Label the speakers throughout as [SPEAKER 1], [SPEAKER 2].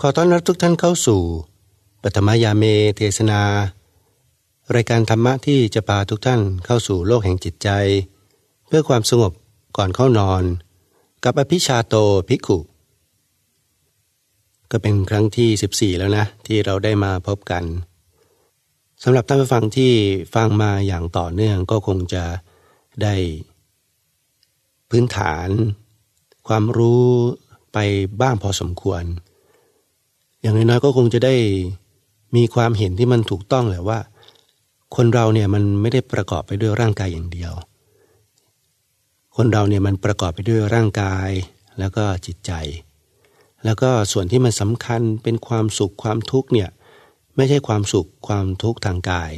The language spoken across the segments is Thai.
[SPEAKER 1] ขอต้อนรับทุกท่านเข้าสู่ปฐมยาเมเทศนา รายการธรรมะที่จะพาทุกท่านเข้าสู่โลกแห่งจิตใจ เพื่อความสงบก่อนเข้านอน กับอภิชาโตภิกขุ ก็เป็นครั้งที่ 14 แล้วนะ ที่เราได้มาพบกันสำหรับท่านผู้ฟังที่ฟังมาอย่างต่อเนื่องก็คงจะได้ พื้นฐาน ความรู้ไปบ้างพอสมควร อย่างน้อยๆก็คงจะได้มีความเห็นที่มันถูกต้องแหละว่า คนเราเนี่ยมันไม่ได้ประกอบไปด้วยร่างกายอย่างเดียว คนเราเนี่ยมันประกอบไปด้วยร่างกายแล้วก็จิตใจ แล้วก็ส่วนที่มันสำคัญเป็นความสุขความทุกข์เนี่ยไม่ใช่ความสุขความทุกข์ทางกาย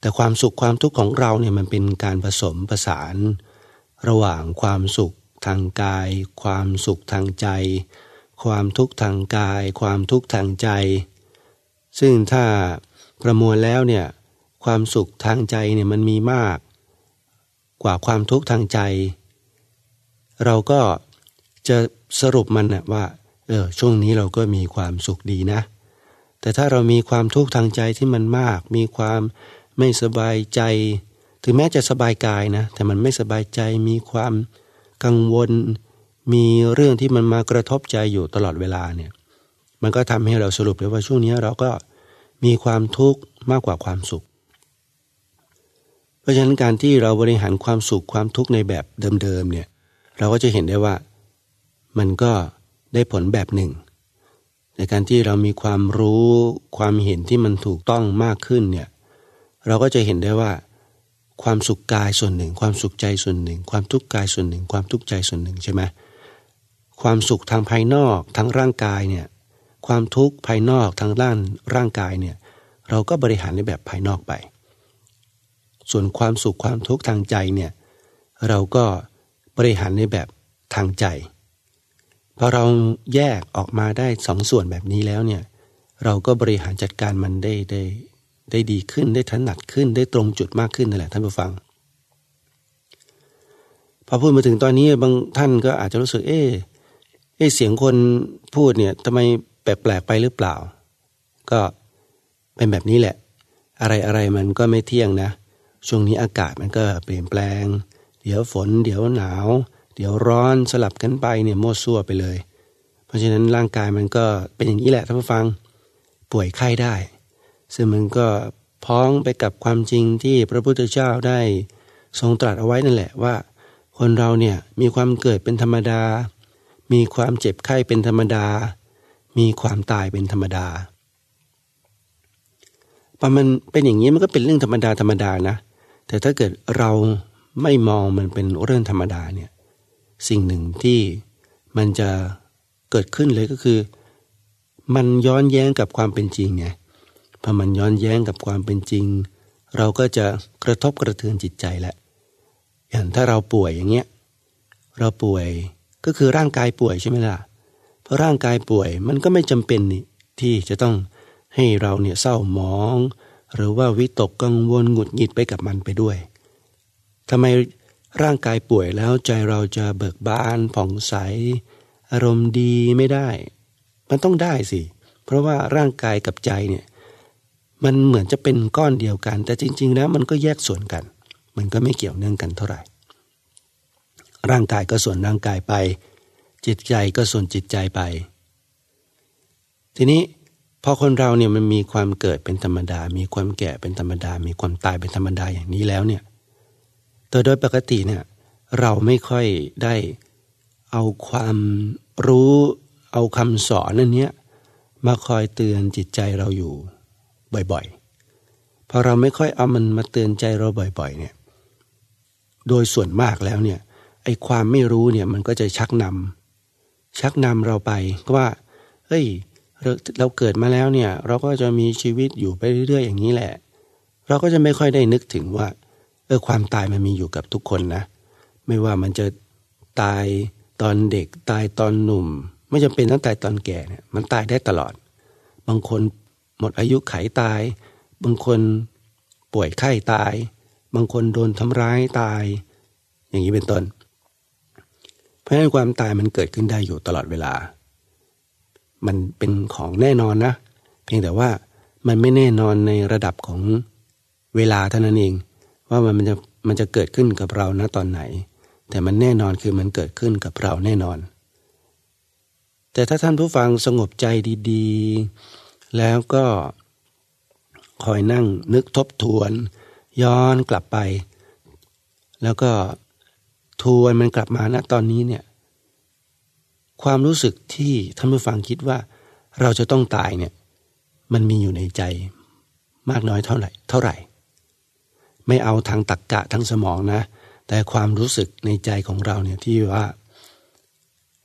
[SPEAKER 1] แต่ความสุขความทุกข์ของเราเนี่ยมันเป็นการผสมผสาน ระหว่างความสุขทางกาย ความสุขทางใจ ความทุกข์ทางกาย ความทุกข์ทางใจ ซึ่งถ้าประมวลแล้วเนี่ยความสุขทางใจเนี่ยมันมีมาก กว่าความทุกข์ทางใจ เราก็จะสรุปมันนะว่าเออช่วงนี้เราก็มีความสุขดีนะ แต่ถ้าเรามีความทุกข์ทางใจที่มันมาก มีความไม่สบายใจ ถึงแม้จะสบายกายนะ แต่มันไม่สบายใจมีความกังวล มีเรื่องที่มันมากระทบใจอยู่ตลอดเวลาเนี่ยมันก็ทำให้เราสรุปเลยว่าช่วงนี้เราก็มีความทุกข์มากกว่าความสุข เพราะฉะนั้นการที่เราบริหารความสุขความทุกข์ในแบบเดิมๆเนี่ยเราก็จะเห็นได้ว่ามันก็ได้ผลแบบหนึ่ง ในการที่เรามีความรู้ความเห็นที่มันถูกต้องมากขึ้นเนี่ยเราก็จะเห็นได้ว่า ความสุขกายส่วนหนึ่ง ความสุขใจส่วนหนึ่ง ความทุกข์กายส่วนหนึ่ง ความทุกข์ใจส่วนหนึ่งใช่ไหม ความสุขทางภายนอกทั้งร่างกายเนี่ยความทุกข์ภายนอกทางด้านร่างกายเนี่ยเราก็บริหารในแบบภายนอกไป ส่วนความสุขความทุกข์ทางใจเนี่ยเราก็บริหารในแบบทางใจพอเราแยกออกมาได้สองส่วนแบบนี้แล้วเนี่ยเราก็บริหารจัดการมันได้ได้ได้ดีขึ้นได้ถนัดขึ้นได้ตรงจุดมากขึ้นนั่นแหละท่านผู้ฟัง พอพูดมาถึงตอนนี้บางท่านก็อาจจะรู้สึกเอ๊ เอ้เสียงคนพูดเนี่ยทำไมแปลกๆไปหรือเปล่า ก็เป็นแบบนี้แหละ อะไรอะไรมันก็ไม่เที่ยงนะ ช่วงนี้อากาศมันก็เปลี่ยนแปลง เดี๋ยวฝน เดี๋ยวหนาว เดี๋ยวร้อนสลับกันไปเนี่ยมั่วซั่วไปเลย เพราะฉะนั้นร่างกายมันก็เป็นอย่างนี้แหละท่านผู้ฟัง ป่วยไข้ได้ ซึ่งมันก็พ้องไปกับความจริงที่พระพุทธเจ้าได้ทรงตรัสเอาไว้นั่นแหละว่า คนเราเนี่ยมีความเกิดเป็นธรรมดา มีความเจ็บไข้เป็นธรรมดา มีความตายเป็นธรรมดาพอมันเป็นอย่างนี้มันก็เป็นเรื่องธรรมดาธรรมดานะ แต่ถ้าเกิดเราไม่มองมันเป็นเรื่องธรรมดาเนี่ยสิ่งหนึ่งที่มันจะเกิดขึ้นเลยก็คือ มันย้อนแย้งกับความเป็นจริงไงพอมันย้อนแย้งกับความเป็นจริง เราก็จะกระทบกระเทือนจิตใจแหละอย่างถ้าเราป่วยอย่างเงี้ยเราป่วย ก็คือร่างกายป่วยใช่ไหมล่ะ เพราะร่างกายป่วยมันก็ไม่จำเป็นนี่ที่จะต้องให้เราเนี่ยเศร้าหมอง หรือว่าวิตกกังวลหงุดหงิดไปกับมันไปด้วยทำไมร่างกายป่วยแล้วใจเราจะเบิกบานผ่องใส อารมณ์ดีไม่ได้ มันต้องได้สิ เพราะว่าร่างกายกับใจเนี่ยมันเหมือนจะเป็นก้อนเดียวกัน แต่จริง ๆ แล้วมันก็แยกส่วนกัน มันก็ไม่เกี่ยวเนื่องกันเท่าไหร่ ร่างกายก็ส่วนร่างกายไป จิตใจก็ส่วนจิตใจไป ทีนี้พอคนเราเนี่ยมันมีความเกิดเป็นธรรมดา มีความแก่เป็นธรรมดา มีความตายเป็นธรรมดาอย่างนี้แล้วเนี่ยโดยปกติเนี่ยเราไม่ค่อยได้เอาความรู้เอาคำสอนนั่นเนี้ยมาคอยเตือนจิตใจเราอยู่บ่อยๆ พอเราไม่ค่อยเอามันมาเตือนใจเราบ่อย ๆ เนี่ย โดยส่วนมากแล้วเนี่ย ไอ้ความไม่รู้เนี่ยมันก็จะชักนำชักนำเราไปว่าเฮ้ยเราเกิดมาแล้วเนี่ย เราก็จะมีชีวิตอยู่ไปเรื่อยๆอย่างนี้แหละ เราก็จะไม่ค่อยได้นึกถึงว่าเออความตายมันมีอยู่กับทุกคนนะ ไม่ว่ามันจะตายตอนเด็กตายตอนหนุ่ม ไม่จำเป็นต้องตายตอนแก่เนี่ยมันตายได้ตลอด บางคนหมดอายุไขตาย บางคนป่วยไข้ตาย บางคนโดนทำร้ายตาย อย่างนี้เป็นต้น เพราะฉะนั้นความตายมันเกิดขึ้นได้อยู่ตลอดเวลา มันเป็นของแน่นอนนะ เพียงแต่ว่ามันไม่แน่นอนในระดับของเวลาเท่านั้นเอง ว่ามันจะมันจะเกิดขึ้นกับเรานะตอนไหน แต่มันแน่นอนคือมันเกิดขึ้นกับเราแน่นอน แต่ถ้าท่านผู้ฟังสงบใจดีๆ แล้วก็คอยนั่งนึกทบทวน ย้อนกลับไป แล้วก็ ทวนมันกลับมาณตอนนี้เนี่ยความรู้สึกที่ท่านผู้ฟังคิดว่าเราจะต้องตายเนี่ยมันมีอยู่ในใจมากน้อยเท่าไหร่ เท่าไหร่ ไม่เอาทางตักกะทั้งสมองนะ แต่ความรู้สึกในใจของเราเนี่ยที่ว่า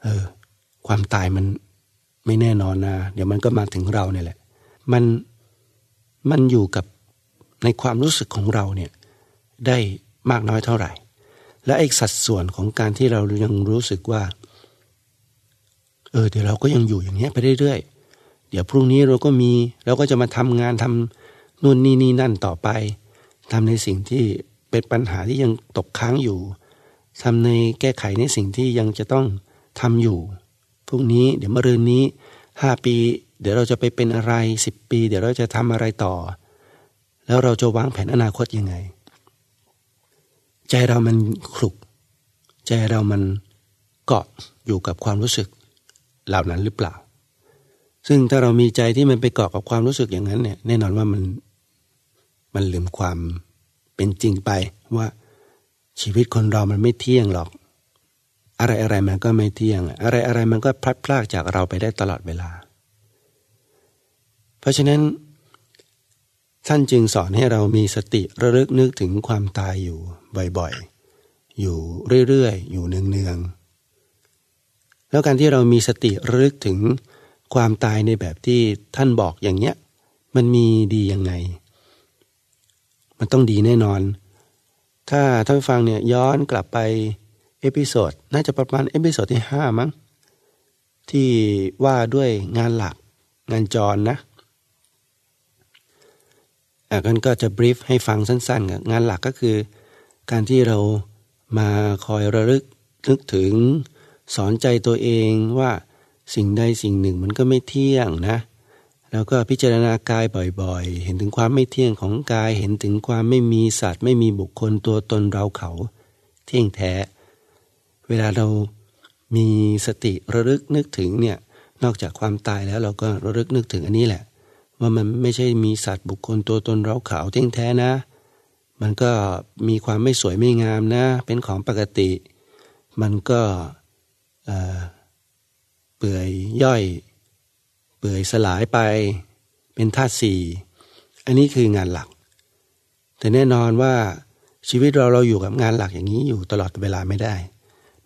[SPEAKER 1] เออความตายมันไม่แน่นอนนะเดี๋ยวมันก็มาถึงเราเนี่ยแหละ มันมันอยู่กับในความรู้สึกของเราเนี่ยได้มากน้อยเท่าไหร่ และไอ้สัดส่วนของการที่เรายังรู้สึกว่า เออเดี๋ยวเราก็ยังอยู่อย่างเงี้ยไปเรื่อยๆ เดี๋ยวพรุ่งนี้เราก็มีเราก็จะมาทำงานทำนู่นนี่นี่นั่นต่อไปทำในสิ่งที่เป็นปัญหาที่ยังตกค้างอยู่ทำในแก้ไขในสิ่งที่ยังจะต้องทำอยู่ พรุ่งนี้เดี๋ยวมะรืนนี้ห้าปี เดี๋ยวเราจะไปเป็นอะไรสิบปี เดี๋ยวเราจะทำอะไรต่อ แล้วเราจะวางแผนอนาคตยังไง ใจเรามันคลุก ใจเรามันเกาะอยู่กับความรู้สึกเหล่านั้นหรือเปล่า ซึ่งถ้าเรามีใจที่มันไปเกาะกับความรู้สึกอย่างนั้นเนี่ยแน่นอนว่ามันมันลืมความเป็นจริงไปว่าชีวิตคนเรามันไม่เที่ยงหรอก อะไรอะไรมันก็ไม่เที่ยง อะไรอะไรมันก็พลัดพรากจากเราไปได้ตลอดเวลา เพราะฉะนั้น ท่านจึงสอนให้เรามีสติระลึกนึกถึงความตายอยู่บ่อยๆ อยู่เรื่อยๆ อยู่เนืองๆ แล้วการที่เรามีสติระลึกถึงความตายในแบบที่ท่านบอกอย่างเนี้ย มันมีดียังไง มันต้องดีแน่นอน ถ้าท่านฟังเนี่ยย้อนกลับไป episode น่าจะประมาณ episode ที่ห้ามั้ง ที่ว่าด้วยงานหลักงานจรนะ อะงั้นก็จะ brief ให้ฟังสั้นๆงานหลักก็คือ การที่เรามาคอยระลึกนึกถึงสอนใจตัวเองว่าสิ่งใดสิ่งหนึ่งมันก็ไม่เที่ยงนะแล้วก็พิจารณากายบ่อยๆ เห็นถึงความไม่เที่ยงของกาย เห็นถึงความไม่มีสัตว์ ไม่มีบุคคลตัวตนเราเขาเที่ยงแท้ เวลาเรามีสติระลึกนึกถึงเนี่ย นอกจากความตายแล้วเราก็ระลึกนึกถึงอันนี้แหละ ว่ามันไม่ใช่มีสัตว์บุคคลตัวตนเราขาวเที่ยงแท้นะ มันก็มีความไม่สวยไม่งามนะ เป็นของปกติ มันก็เปื่อยย่อย เปื่อยสลายไป เป็นธาตุสี่อันนี้คืองานหลัก แต่แน่นอนว่าชีวิตเราเราอยู่กับงานหลักอย่างนี้อยู่ตลอดเวลาไม่ได้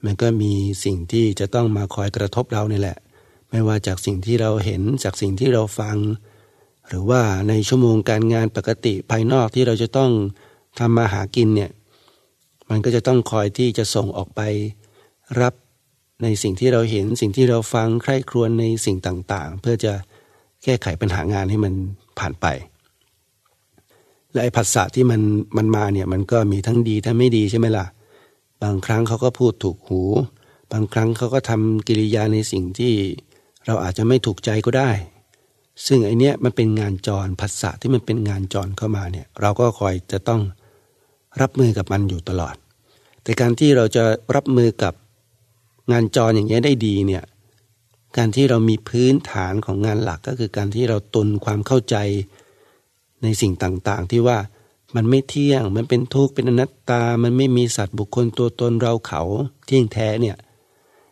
[SPEAKER 1] มันก็มีสิ่งที่จะต้องมาคอยกระทบเราเนี่แหละ ไม่ว่าจากสิ่งที่เราเห็นจากสิ่งที่เราฟัง หรือว่าในชั่วโมงการงานปกติภายนอกที่เราจะต้องทำมาหากินเนี่ยมันก็จะต้องคอยที่จะส่งออกไปรับในสิ่งที่เราเห็นสิ่งที่เราฟังใคร่ครวญในสิ่งต่างๆ เพื่อจะแก้ไขปัญหางานให้มันผ่านไป และไอ้ภาษาที่มันมันมาเนี่ยมันก็มีทั้งดีทั้งไม่ดีใช่ไหมล่ะ บางครั้งเขาก็พูดถูกหู บางครั้งเขาก็ทำกิริยาในสิ่งที่เราอาจจะไม่ถูกใจก็ได้ ซึ่งไอเนี้ยมันเป็นงานจรภาษาที่มันเป็นงานจรเข้ามาเนี่ย เราก็คอยจะต้องรับมือกับมันอยู่ตลอด แต่การที่เราจะรับมือกับงานจรอย่างเงี้ยได้ดีเนี่ยการที่เรามีพื้นฐานของงานหลักก็คือการที่เราตุนความเข้าใจในสิ่งต่างๆ ที่ว่ามันไม่เที่ยง มันเป็นทุกข์เป็นอนัตตา มันไม่มีสัตว์บุคคลตัวตนเราเขาเที่ยงแท้เนี่ย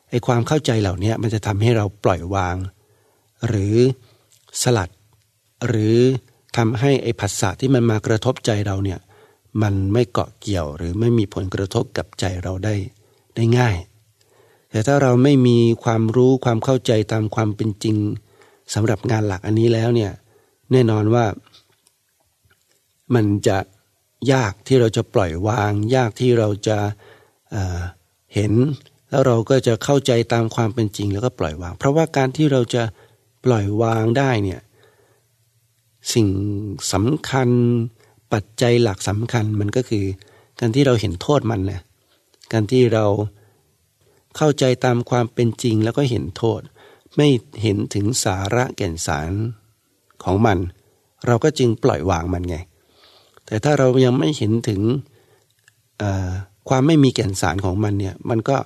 [SPEAKER 1] ไอความเข้าใจเหล่านี้มันจะทำให้เราปล่อยวาง หรือ สลัด หรือทำให้ไอ้ผัสสะที่มันมากระทบใจเราเนี่ยมันไม่เกาะเกี่ยวหรือไม่มีผลกระทบกับใจเราได้ได้ง่าย แต่ถ้าเราไม่มีความรู้ความเข้าใจตามความเป็นจริงสำหรับงานหลักอันนี้แล้วเนี่ยแน่นอนว่า มันจะยากที่เราจะปล่อยวาง ยากที่เราจะเเห็น แล้วเราก็จะเข้าใจตามความเป็นจริงแล้วก็ปล่อยวาง เพราะว่าการที่เราจะ ปล่อยวางได้เนี่ยสิ่งสำคัญปัจจัยหลักสำคัญมันก็คือ การที่เราเห็นโทษมันนะการที่เราเข้าใจตามความเป็นจริงแล้วก็เห็นโทษ ไม่เห็นถึงสาระแก่นสารของมัน เราก็จึงปล่อยวางมันไง แต่ถ้าเรายังไม่เห็นถึงความไม่มีแก่นสารของมันเนี่ยมันก็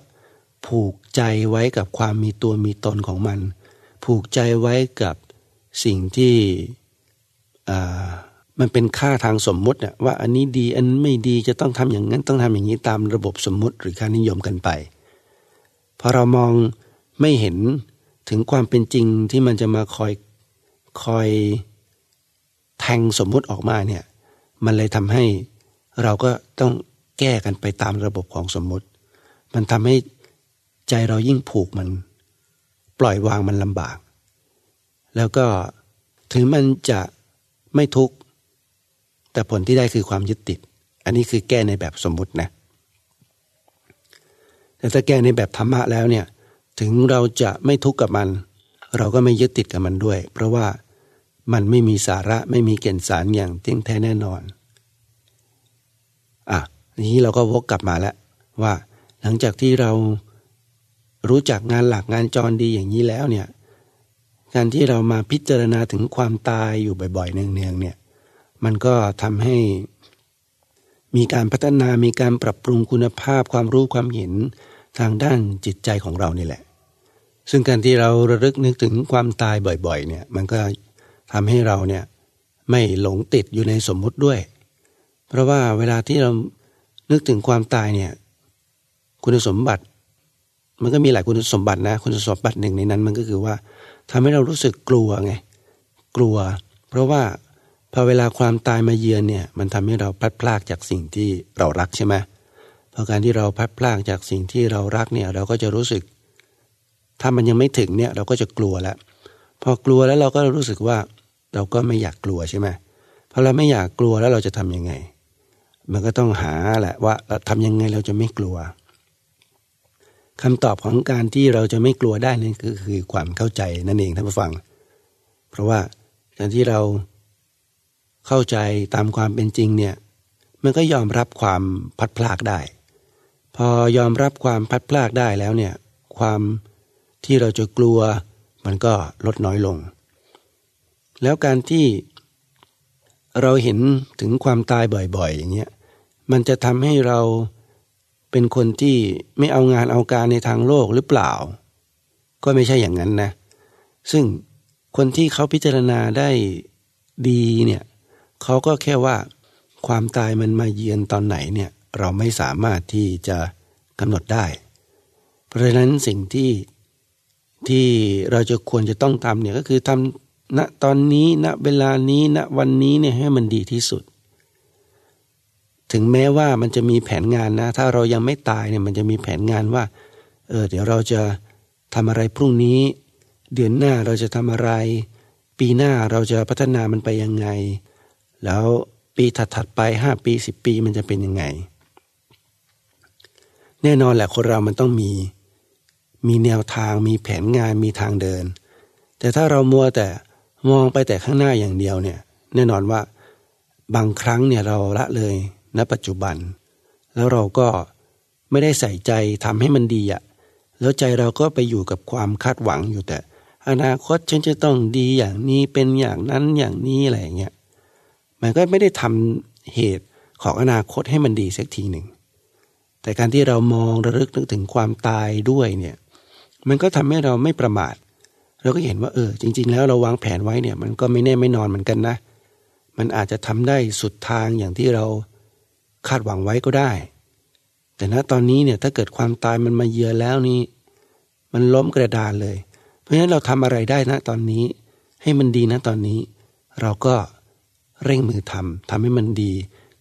[SPEAKER 1] ผูกใจไว้กับความมีตัวมีตนของมัน ผูกใจไว้กับสิ่งที่มันเป็นค่าทางสมมุติว่าอันนี้ดีอันไม่ดีจะต้องทำอย่างนั้น ต้องทำอย่างนี้ตามระบบสมมุติหรือค่านิยมกันไปพอเรามองไม่เห็นถึงความเป็นจริงที่มันจะมาคอยคอยแทงสมมุติออกมาเนี่ยมันเลยทำให้เราก็ต้องแก้กันไปตามระบบของสมมุติ มันทำให้ใจเรายิ่งผูกมัน ล่อยวางมันลำบาก แล้วก็ถึงมันจะไม่ทุกข์ แต่ผลที่ได้คือความยึดติด อันนี้คือแก้ในแบบสมมุตินะ แต่ถ้าแก้ในแบบธรรมะแล้วเนี่ย ถึงเราจะไม่ทุกข์กับมัน เราก็ไม่ยึดติดกับมันด้วย เพราะว่ามันไม่มีสาระไม่มีเก่นสารอย่างเที่ยงแท้แน่นอน อะนี้เราก็วกกลับมาแล้วว่า หลังจากที่เรา รู้จักงานหลักงานจรดีอย่างนี้แล้วเนี่ยการที่เรามาพิจารณาถึงความตายอยู่บ่อยๆเนืองๆเนี่ยมันก็ทำให้มีการพัฒนามีการปรับปรุงคุณภาพความรู้ความเห็นทางด้านจิตใจของเรานี่แหละ ซึ่งการที่เราระลึกนึกถึงความตายบ่อยๆเนี่ยมันก็ทำให้เราเนี่ยไม่หลงติดอยู่ในสมมุติด้วย เพราะว่าเวลาที่เรานึกถึงความตายเนี่ยคุณสมบัติ มันก็มีหลายคุณสมบัตินะ คุณสมบัติหนึ่งในนั้น มันก็คือว่าทำให้เรารู้สึกกลัวไงกลัว เพราะว่าพอเวลาความตายมาเยือนเนี่ยมันทำให้เราพลัดพรากจากสิ่งที่เรารักใช่ไหมพอการที่เราพลัดพรากจากสิ่งที่เรารักเนี่ยเราก็จะรู้สึก ถ้ามันยังไม่ถึงเนี่ยเราก็จะกลัวแล้วพอกลัวแล้วเราก็รู้สึกว่าเราก็ไม่อยากกลัวใช่ไหมพอเราไม่อยากกลัวแล้วเราจะทํำยังไง มันก็ต้องหาแหละว่าเราทำยังไงเราจะไม่กลัว คำตอบของการที่เราจะไม่กลัวได้นั่นก็คือความเข้าใจนั่นเองท่านผู้ฟัง เพราะว่าการที่เราเข้าใจตามความเป็นจริงเนี่ยมันก็ยอมรับความพัดพลากได้ พอยอมรับความพัดพลากได้แล้วเนี่ยความที่เราจะกลัวมันก็ลดน้อยลง แล้วการที่เราเห็นถึงความตายบ่อยๆ อย่างเงี้ยมันจะทำให้เรา เป็นคนที่ไม่เอางานเอาการในทางโลกหรือเปล่า ก็ไม่ใช่อย่างนั้นนะ ซึ่งคนที่เขาพิจารณาได้ดีเนี่ยเขาก็แค่ว่าความตายมันมาเยือนตอนไหนเนี่ยเราไม่สามารถที่จะกำหนดได้ เพราะฉะนั้นสิ่งที่ที่เราจะควรจะต้องทำเนี่ยก็คือทำณตอนนี้ณเวลานี้ณวันนี้เนี่ยให้มันดีที่สุด ถึงแม้ว่ามันจะมีแผนงานนะ ถ้าเรายังไม่ตายเนี่ยมันจะมีแผนงานว่า เออเดี๋ยวเราจะทำอะไรพรุ่งนี้ เดือนหน้าเราจะทำอะไร ปีหน้าเราจะพัฒนามันไปยังไง แล้วปีถัดๆไปห้าปีสิบปีมันจะเป็นยังไง แน่นอนแหละคนเรามันต้องมี มีแนวทางมีแผนงานมีทางเดิน แต่ถ้าเรามัวแต่มองไปแต่ข้างหน้าอย่างเดียวเนี่ย แน่นอนว่าบางครั้งเนี่ยเราละเลย ณปัจจุบัน แล้วเราก็ไม่ได้ใส่ใจทำให้มันดีอะแล้วใจเราก็ไปอยู่กับความคาดหวังอยู่แต่ อนาคตฉันจะต้องดีอย่างนี้เป็นอย่างนั้นอย่างนี้อะไรอย่างเงี้ยมันก็ไม่ได้ทำเหตุของอนาคตให้มันดีสักทีหนึ่งแต่การที่เรามองระลึกนึกถึงความตายด้วยเนี่ยมันก็ทำให้เราไม่ประมาท เราก็เห็นว่าเออ จริง ๆ แล้วเราวางแผนไว้เนี่ย มันก็ไม่แน่ไม่นอนเหมือนกันนะ มันอาจจะทำได้สุดทางอย่างที่เรา คาดหวังไว้ก็ได้ แต่ณตอนนี้เนี่ยถ้าเกิดความตายมันมาเยือแล้วนี่มันล้มกระดานเลย เพราะฉะนั้นเราทำอะไรได้นะตอนนี้ ให้มันดีนะตอนนี้ เราก็เร่งมือทำทำให้มันดี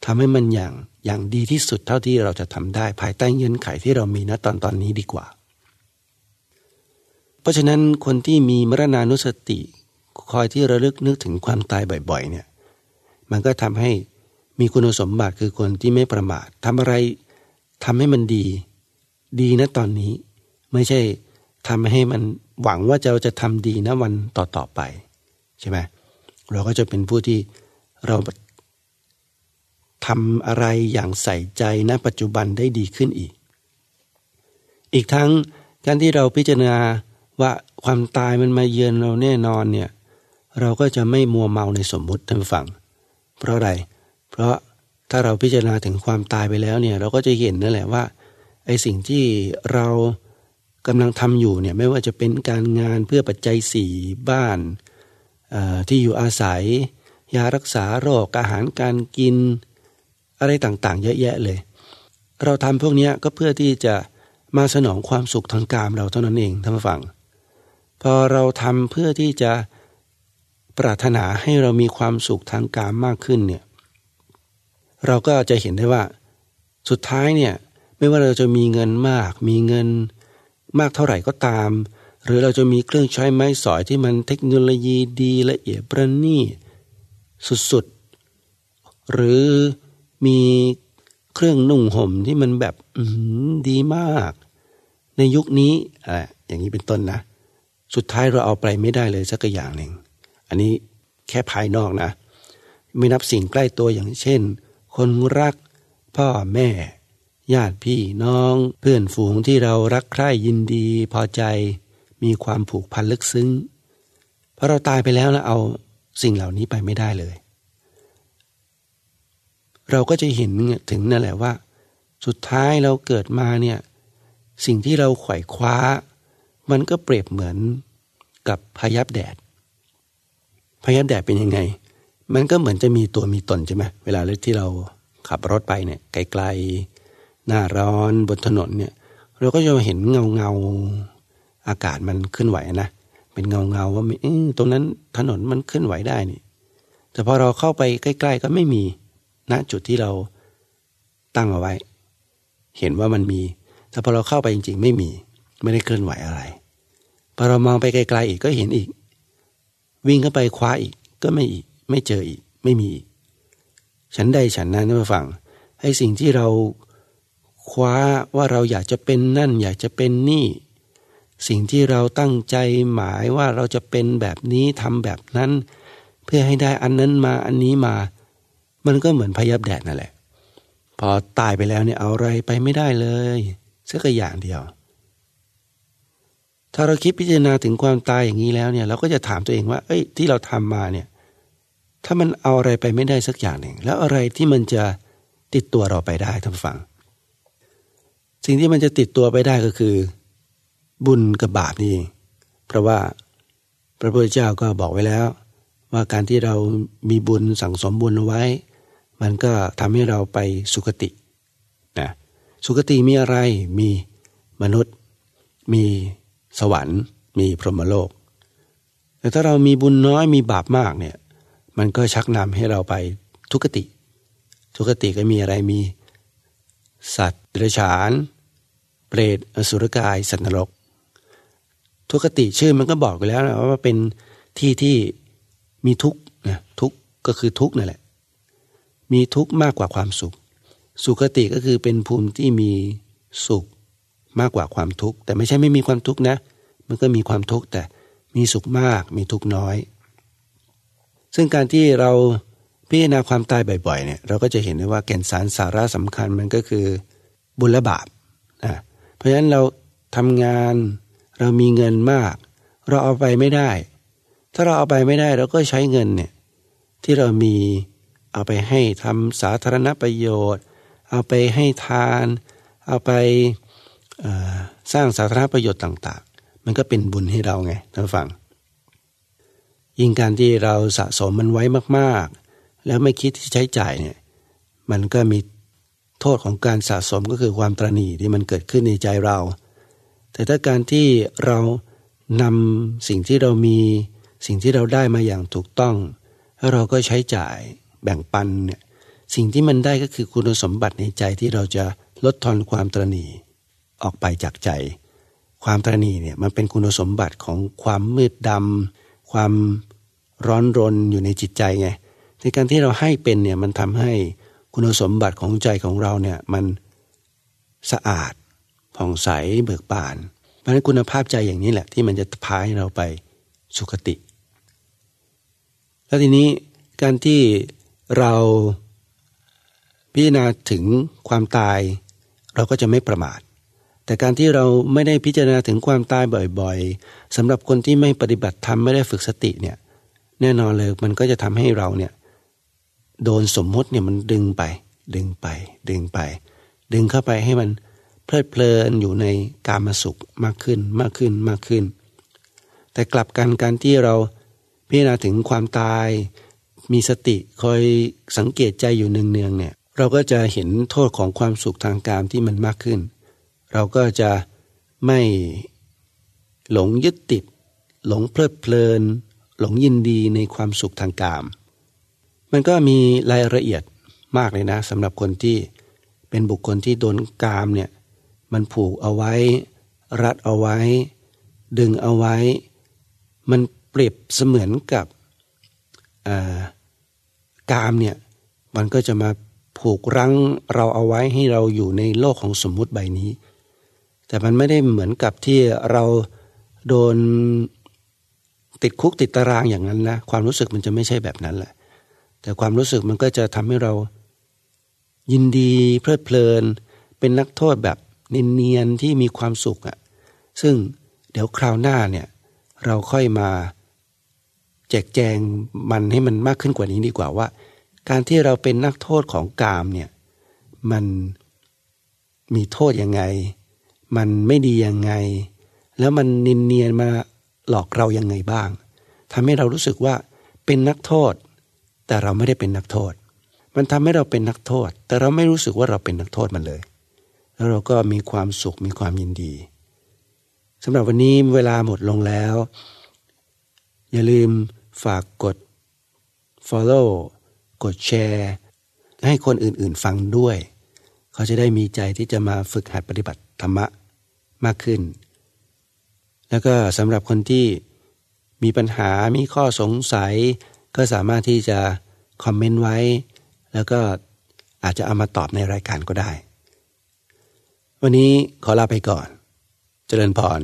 [SPEAKER 1] ทำให้มันอย่างอย่างดีที่สุดเท่าที่เราจะทำได้ภายใต้เงื่อนไขที่เรามีณตอนตอนนี้ดีกว่า เพราะฉะนั้นคนที่มีมรณานุสติ คอยที่ระลึกนึกถึงความตายบ่อย ๆ เนี่ย มันก็ทำให้ มีคุณสมบัติคือคนที่ไม่ประมาททำอะไรทำให้มันดี ดีนะตอนนี้ ไม่ใช่ทำให้มันหวังว่าเราจะทำดีนะวันต่อๆไป ใช่ไหมเราก็จะเป็นผู้ที่เราทำอะไรอย่างใส่ใจณปัจจุบันได้ดีขึ้นอีก อีกทั้งการที่เราพิจารณาว่าความตายมันมาเยือนเราแน่นอนเนี่ย เราก็จะไม่มัวเมาในสมมุติท่านฟัง เพราะอะไรเพราะถ้าเราพิจารณาถึงความตายไปแล้วเนี่ยเราก็จะเห็นนั่นแหละว่าไอ้สิ่งที่เรากำลังทำอยู่เนี่ยไม่ว่าจะเป็นการงานเพื่อปัจจัยสี่บ้านที่อยู่อาศัย ยารักษาโรคอาหารการกิน อะไรต่างๆ เยอะแยะเลย เราทำพวกนี้ก็เพื่อที่จะมาสนองความสุขทางกามเราเท่านั้นเองท่านผู้ฟัง พอเราทำเพื่อที่จะปรารถนาให้เรามีความสุขทางกามมากขึ้นเนี่ย เราก็จะเห็นได้ว่าสุดท้ายเนี่ยไม่ว่าเราจะมีเงินมาก มีเงินมากเท่าไหร่ก็ตาม หรือเราจะมีเครื่องใช้ไม้สอยที่มันเทคโนโลยีดีละเอียดประณีตสุดๆ หรือมีเครื่องนุ่งห่มที่มันแบบดีมาก ในยุคนี้อะไรอย่างนี้เป็นต้นนะ สุดท้ายเราเอาไปไม่ได้เลยสักอย่างหนึ่ง อันนี้แค่ภายนอกนะ ไม่นับสิ่งใกล้ตัวอย่างเช่น คนรัก พ่อแม่ ญาติพี่น้อง เพื่อนฝูงที่เรารักใคร่ยินดีพอใจ มีความผูกพันลึกซึ้งพอเราตายไปแล้วแล้วเอาสิ่งเหล่านี้ไปไม่ได้เลย เราก็จะเห็นถึงนั่นแหละว่า สุดท้ายเราเกิดมาเนี่ยสิ่งที่เราไขว่คว้า มันก็เปรียบเหมือนกับพยับแดดพยับแดดเป็นยังไง มันก็เหมือนจะมีตัวมีตนใช่ไหมเวลาที่เราขับรถไปเนี่ยไกลๆหน้าร้อนบนถนนเนี่ย เราก็จะเห็นเงาเงาอากาศมันเคลื่อนไหวนะเป็นเงาเงาว่าตรงนั้นถนนมันเคลื่อนไหวได้นี่ แต่พอเราเข้าไปใกล้ ๆ ก็ไม่มีณจุดที่เราตั้งเอาไว้ เห็นว่ามันมี แต่พอเราเข้าไปจริง ๆ ไม่มี ไม่ได้เคลื่อนไหวอะไรพอเรามองไปไกลๆอีกก็เห็นอีก วิ่งเข้าไปคว้าอีกก็ไม่อีก ไม่เจออีก ไม่มีอีก ฉันใดฉันนั้นมาฟังให้สิ่งที่เราคว้าว่าเราอยากจะเป็นนั่น อยากจะเป็นนี่ สิ่งที่เราตั้งใจหมายว่าเราจะเป็นแบบนี้ทำแบบนั้น เพื่อให้ได้อันนั้นมาอันนี้มา มันก็เหมือนพยับแดดนั่นแหละ พอตายไปแล้วเนี่ยเอาอะไรไปไม่ได้เลยสักอย่างเดียว ถ้าเราคิดพิจารณาถึงความตายอย่างนี้แล้วเนี่ย เราก็จะถามตัวเองว่า เอ้ย ที่เราทำมาเนี่ย ถ้ามันเอาอะไรไปไม่ได้สักอย่างหนึ่ง แล้วอะไรที่มันจะติดตัวเราไปได้ท่านฟัง สิ่งที่มันจะติดตัวไปได้ก็คือ บุญกับบาปนี่เพราะว่าพระพุทธเจ้าก็บอกไว้แล้ว ว่าการที่เรามีบุญสั่งสมบุญเอาไว้ มันก็ทำให้เราไปสุคตินะสุคติมีอะไรมีมนุษย์ มีสวรรค์ มีพรหมโลก แต่ถ้าเรามีบุญน้อยมีบาปมากเนี่ย มันก็ชักนำให้เราไปทุกติ ทุกติก็มีอะไรมี สัตว์เดรัจฉาน เปรตอสุรกาย สัตว์นรก ทุกติชื่อมันก็บอกไปแล้วนะว่าเป็นที่ที่มีทุกนะทุกก็คือทุกนั่นแหละ มีทุกมากกว่าความสุข สุขติก็คือเป็นภูมิที่มีสุขมากกว่าความทุกข์แต่ไม่ใช่ไม่มีความทุกข์นะ มันก็มีความทุกข์แต่มีสุขมากมีทุกข์น้อย ซึ่งการที่เราพิจารณาความตายบ่อยๆเนี่ยเราก็จะเห็นได้ว่าแก่นสารสาระสำคัญมันก็คือบุญและบาปนะเพราะฉะนั้นเราทำงานเรามีเงินมาก เราเอาไปไม่ได้ ถ้าเราเอาไปไม่ได้เราก็ใช้เงินเนี่ยที่เรามีเอาไปให้ทำสาธารณประโยชน์ เอาไปให้ทาน เอาไปสร้างสาธารณประโยชน์ต่าง ๆ มันก็เป็นบุญให้เราไงท่านฟัง ยิ่งการที่เราสะสมมันไว้มากๆ แล้วไม่คิดที่ใช้จ่ายเนี่ยมันก็มีโทษของการสะสมก็คือความตรณีที่มันเกิดขึ้นในใจเรา แต่ถ้าการที่เรานำสิ่งที่เรามีสิ่งที่เราได้มาอย่างถูกต้องแล้วเราก็ใช้จ่ายแบ่งปันเนี่ยสิ่งที่มันได้ก็คือคุณสมบัติในใจที่เราจะลดทอนความตรณีออกไปจากใจ ความตรณีเนี่ยมันเป็นคุณสมบัติของความมืดดำ ความร้อนรนอยู่ในจิตใจไงในการที่เราให้เป็นเนี่ยมันทำให้คุณสมบัติของใจของเราเนี่ยมันสะอาดผ่องใสเบิกบานเพราะฉะนั้นคุณภาพใจอย่างนี้แหละที่มันจะพาให้เราไปสุขติ แล้วทีนี้การที่เราพิจารณาถึงความตาย เราก็จะไม่ประมาท แต่การที่เราไม่ได้พิจารณาถึงความตายบ่อยๆสำหรับคนที่ไม่ปฏิบัติธรรมไม่ได้ฝึกสติเนี่ยแน่นอนเลยมันก็จะทำให้เราเนี่ยโดนสมมติเนี่ยมันดึงไป ดึงไป ดึงไป ดึงเข้าไปให้มันเพลิดเพลินอยู่ในกามสุขมากขึ้นมากขึ้นมากขึ้น แต่กลับกันการที่เราพิจารณาถึงความตาย มีสติคอยสังเกตใจอยู่เนืองๆเนี่ยเราก็จะเห็นโทษของความสุขทางกามที่มันมากขึ้น เราก็จะไม่หลงยึดติด หลงเพลิดเพลิน หลงยินดีในความสุขทางกาม มันก็มีรายละเอียดมากเลยนะสำหรับคนที่เป็นบุคคลที่โดนกามเนี่ยมันผูกเอาไว้ รัดเอาไว้ ดึงเอาไว้ มันเปรียบเสมือนกับกามเนี่ยมันก็จะมาผูกรั้งเราเอาไว้ให้เราอยู่ในโลกของสมมุติใบนี้ แต่มันไม่ได้เหมือนกับที่เราโดนติดคุกติดตารางอย่างนั้นนะความรู้สึกมันจะไม่ใช่แบบนั้นแหละ แต่ความรู้สึกมันก็จะทำให้เรายินดีเพลิดเพลิน เป็นนักโทษแบบเนียนๆที่มีความสุขอะ่ะซึ่งเดี๋ยวคราวหน้าเนี่ยเราค่อยมาแจกแจงมันให้มันมากขึ้นกว่านี้ดีกว่าว่า การที่เราเป็นนักโทษของกามเนี่ยมันมีโทษยังไง มันไม่ดียังไง แล้วมันนินเนียนมาหลอกเรายังไงบ้างทำให้เรารู้สึกว่าเป็นนักโทษ แต่เราไม่ได้เป็นนักโทษ มันทำให้เราเป็นนักโทษ แต่เราไม่รู้สึกว่าเราเป็นนักโทษมันเลย แล้วเราก็มีความสุขมีความยินดีสำหรับวันนี้เวลาหมดลงแล้ว อย่าลืมฝากกด follow กดแชร์ให้คนอื่นๆฟังด้วย เขาจะได้มีใจที่จะมาฝึกหัดปฏิบัติธรรมะ มากขึ้น แล้วก็สำหรับคนที่มีปัญหามีข้อสงสัย ก็สามารถที่จะคอมเมนต์ไว้ แล้วก็อาจจะเอามาตอบในรายการก็ได้ วันนี้ขอลาไปก่อน เจริญพร